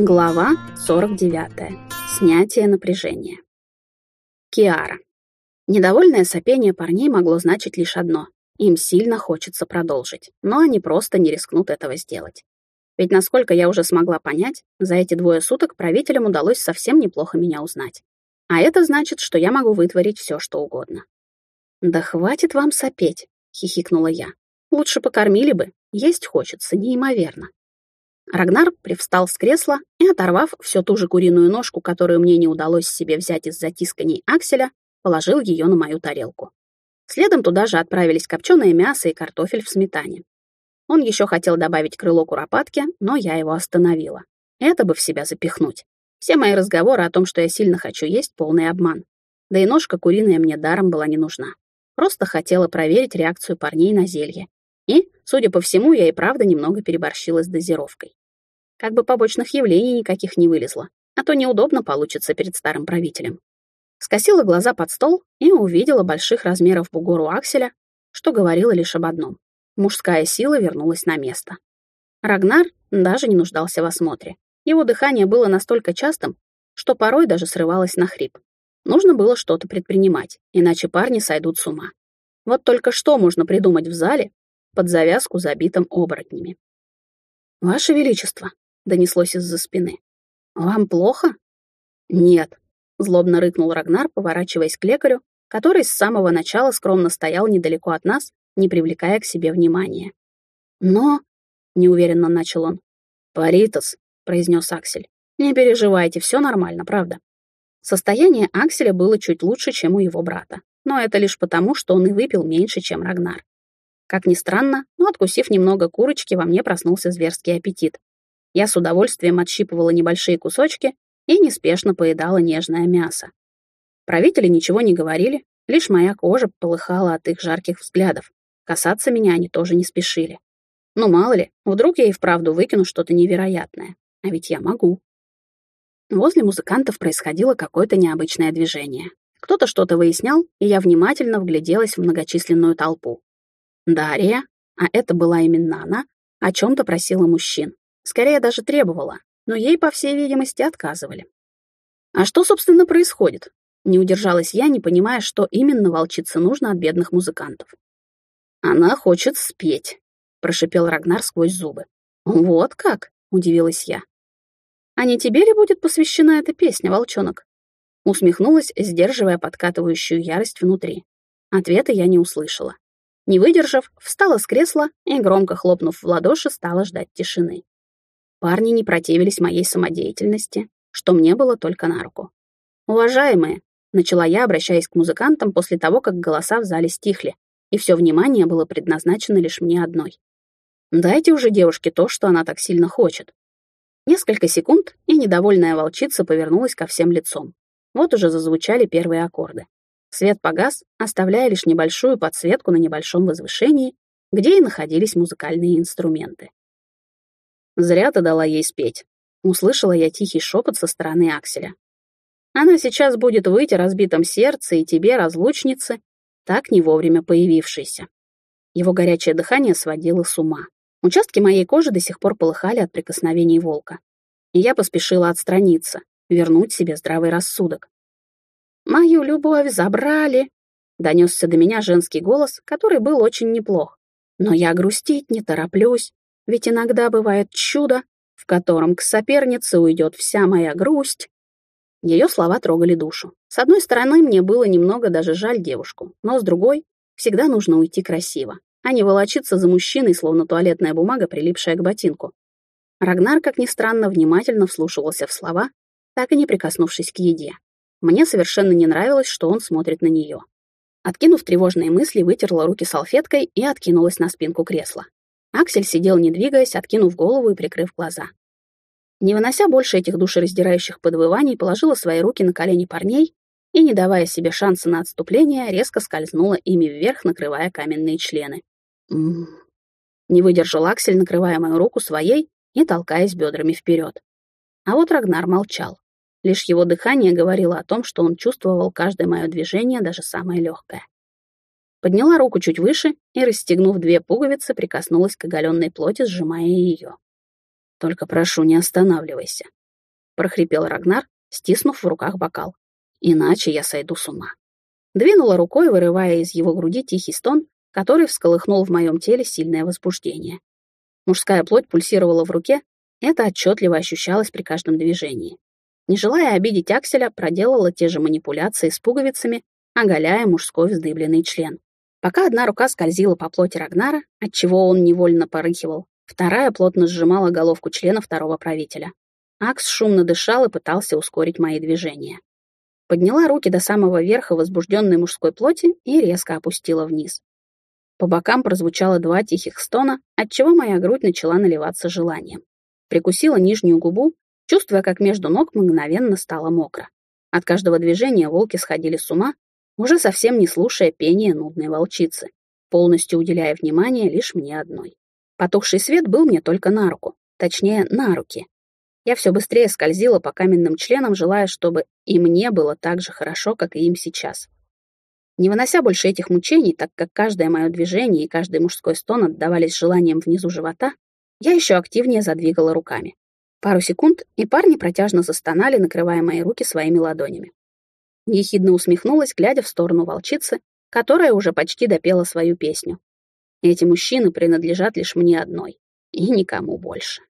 Глава 49. Снятие напряжения. Киара. Недовольное сопение парней могло значить лишь одно. Им сильно хочется продолжить, но они просто не рискнут этого сделать. Ведь, насколько я уже смогла понять, за эти двое суток правителям удалось совсем неплохо меня узнать. А это значит, что я могу вытворить все, что угодно. «Да хватит вам сопеть», — хихикнула я. «Лучше покормили бы, есть хочется неимоверно». Рагнар привстал с кресла и, оторвав всю ту же куриную ножку, которую мне не удалось себе взять из затисканий акселя, положил ее на мою тарелку. Следом туда же отправились копченое мясо и картофель в сметане. Он еще хотел добавить крыло куропатки, но я его остановила. Это бы в себя запихнуть. Все мои разговоры о том, что я сильно хочу есть, полный обман. Да и ножка куриная мне даром была не нужна. Просто хотела проверить реакцию парней на зелье. И, судя по всему, я и правда немного переборщила с дозировкой. Как бы побочных явлений никаких не вылезло, а то неудобно получится перед старым правителем. Скосила глаза под стол и увидела больших размеров бугор у Акселя, что говорило лишь об одном. Мужская сила вернулась на место. Рагнар даже не нуждался в осмотре. Его дыхание было настолько частым, что порой даже срывалось на хрип. Нужно было что-то предпринимать, иначе парни сойдут с ума. Вот только что можно придумать в зале под завязку забитым оборотнями. «Ваше Величество», донеслось из-за спины. «Вам плохо?» «Нет», — злобно рыкнул Рагнар, поворачиваясь к лекарю, который с самого начала скромно стоял недалеко от нас, не привлекая к себе внимания. «Но...» — неуверенно начал он. «Паритас», — произнес Аксель. «Не переживайте, все нормально, правда». Состояние Акселя было чуть лучше, чем у его брата, но это лишь потому, что он и выпил меньше, чем Рагнар. Как ни странно, но откусив немного курочки, во мне проснулся зверский аппетит, я с удовольствием отщипывала небольшие кусочки и неспешно поедала нежное мясо. Правители ничего не говорили, лишь моя кожа полыхала от их жарких взглядов. Касаться меня они тоже не спешили. Ну, мало ли, вдруг я и вправду выкину что-то невероятное. А ведь я могу. Возле музыкантов происходило какое-то необычное движение. Кто-то что-то выяснял, и я внимательно вгляделась в многочисленную толпу. Дарья, а это была именно она, о чем-то просила мужчин. Скорее даже требовала, но ей, по всей видимости, отказывали. А что, собственно, происходит? Не удержалась я, не понимая, что именно волчице нужно от бедных музыкантов. «Она хочет спеть», — прошипел Рагнар сквозь зубы. «Вот как?» — удивилась я. «А не тебе ли будет посвящена эта песня, волчонок?» Усмехнулась, сдерживая подкатывающую ярость внутри. Ответа я не услышала. Не выдержав, встала с кресла и, громко хлопнув в ладоши, стала ждать тишины. Парни не противились моей самодеятельности, что мне было только на руку. «Уважаемые», — начала я, обращаясь к музыкантам после того, как голоса в зале стихли, и все внимание было предназначено лишь мне одной. «Дайте уже девушке то, что она так сильно хочет». Несколько секунд, и недовольная волчица повернулась ко всем лицом. Вот уже зазвучали первые аккорды. Свет погас, оставляя лишь небольшую подсветку на небольшом возвышении, где и находились музыкальные инструменты. Зря ты дала ей спеть. Услышала я тихий шепот со стороны Акселя. Она сейчас будет выйти разбитом сердце и тебе, разлучнице, так не вовремя появившейся. Его горячее дыхание сводило с ума. Участки моей кожи до сих пор полыхали от прикосновений волка. И я поспешила отстраниться, вернуть себе здравый рассудок. «Мою любовь забрали!» — донесся до меня женский голос, который был очень неплох. «Но я грустить не тороплюсь. Ведь иногда бывает чудо, в котором к сопернице уйдет вся моя грусть. Ее слова трогали душу. С одной стороны, мне было немного даже жаль девушку, но с другой, всегда нужно уйти красиво, а не волочиться за мужчиной, словно туалетная бумага, прилипшая к ботинку. Рагнар, как ни странно, внимательно вслушивался в слова, так и не прикоснувшись к еде. Мне совершенно не нравилось, что он смотрит на нее. Откинув тревожные мысли, вытерла руки салфеткой и откинулась на спинку кресла. Аксель сидел, не двигаясь, откинув голову и прикрыв глаза. Не вынося больше этих душераздирающих подвываний, положила свои руки на колени парней и, не давая себе шанса на отступление, резко скользнула ими вверх, накрывая каменные члены. М -м -м. Не выдержал Аксель, накрывая мою руку своей и толкаясь бедрами вперед. А вот Рагнар молчал. Лишь его дыхание говорило о том, что он чувствовал каждое мое движение, даже самое легкое. Подняла руку чуть выше и, расстегнув две пуговицы, прикоснулась к оголенной плоти, сжимая ее. «Только прошу, не останавливайся», прохрипел Рагнар, стиснув в руках бокал. «Иначе я сойду с ума». Двинула рукой, вырывая из его груди тихий стон, который всколыхнул в моем теле сильное возбуждение. Мужская плоть пульсировала в руке, это отчетливо ощущалось при каждом движении. Не желая обидеть Акселя, проделала те же манипуляции с пуговицами, оголяя мужской вздыбленный член. Пока одна рука скользила по плоти Рагнара, отчего он невольно порыхивал, вторая плотно сжимала головку члена второго правителя. Акс шумно дышал и пытался ускорить мои движения. Подняла руки до самого верха возбужденной мужской плоти и резко опустила вниз. По бокам прозвучало два тихих стона, отчего моя грудь начала наливаться желанием. Прикусила нижнюю губу, чувствуя, как между ног мгновенно стало мокро. От каждого движения волки сходили с ума, уже совсем не слушая пения нудной волчицы, полностью уделяя внимание лишь мне одной. Потухший свет был мне только на руку, точнее, на руки, я все быстрее скользила по каменным членам, желая, чтобы и мне было так же хорошо, как и им сейчас. Не вынося больше этих мучений, так как каждое мое движение и каждый мужской стон отдавались желанием внизу живота, я еще активнее задвигала руками. Пару секунд, и парни протяжно застонали, накрывая мои руки своими ладонями. Ехидно усмехнулась, глядя в сторону волчицы, которая уже почти допела свою песню. Эти мужчины принадлежат лишь мне одной, и никому больше.